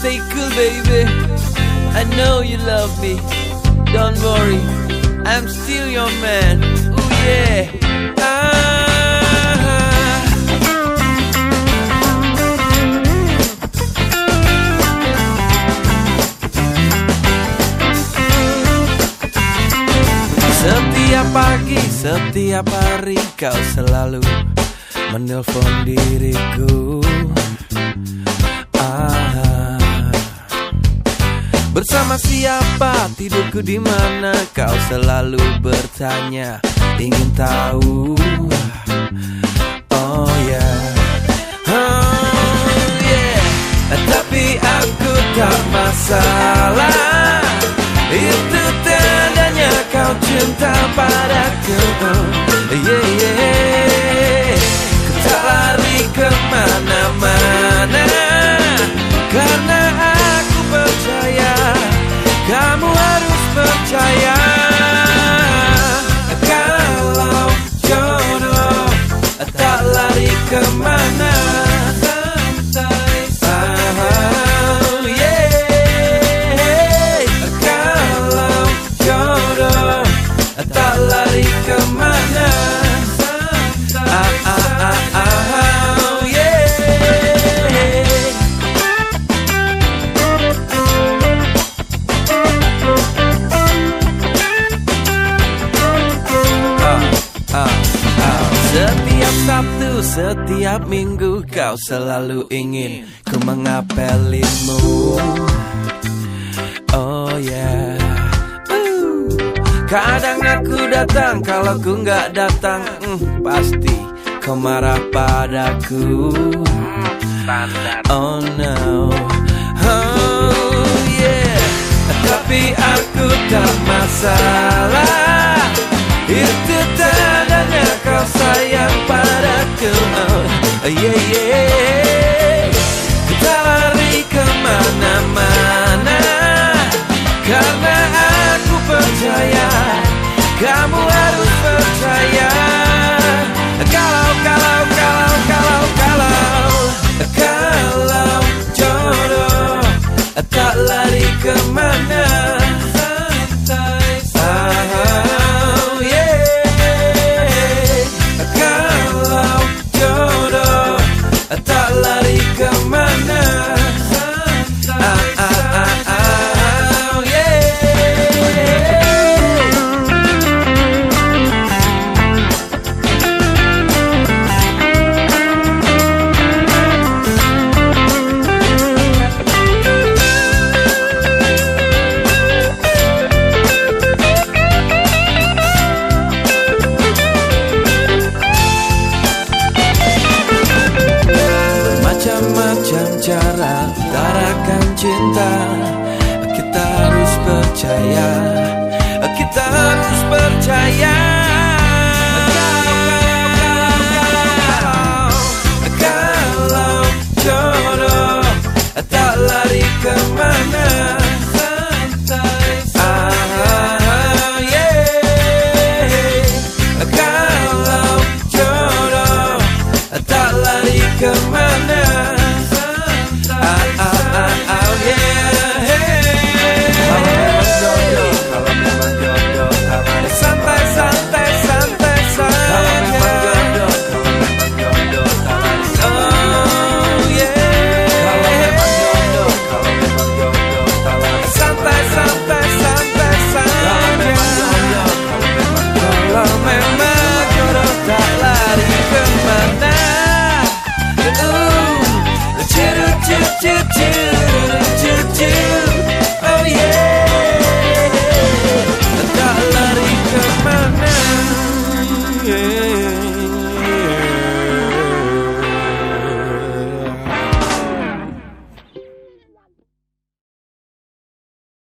stay cool, baby. I know you love me. Don't worry, I'm still your man. Ooh, yeah. Ah. Setiap pagi, setiap hari kau selalu menelpon diriku ah. Bersama siapa, tidurku di mana? Kau selalu bertanya, ingin tahu? Oh yeah. Oh yeah. Tapi aku tak masalah. Itu tandanya kau cinta padaku. Yeah yeah setiap Minggu Kau selalu ingin ku mengapelimu. Oh yeah. Uh. Kadang aku datang, kalau ku nggak datang mm, Pasti kau marah padaku. Oh no yeah yeah. Kita lari ke mana-mana. Karena aku percaya Kamu harus percaya. Kalau, kalau, kalau, kalau, kalau Kalau jodoh Tak Bermacam-macam cara utarakan cinta. Kita harus percaya Kita harus percaya. Kalau jodoh tak lari ke mana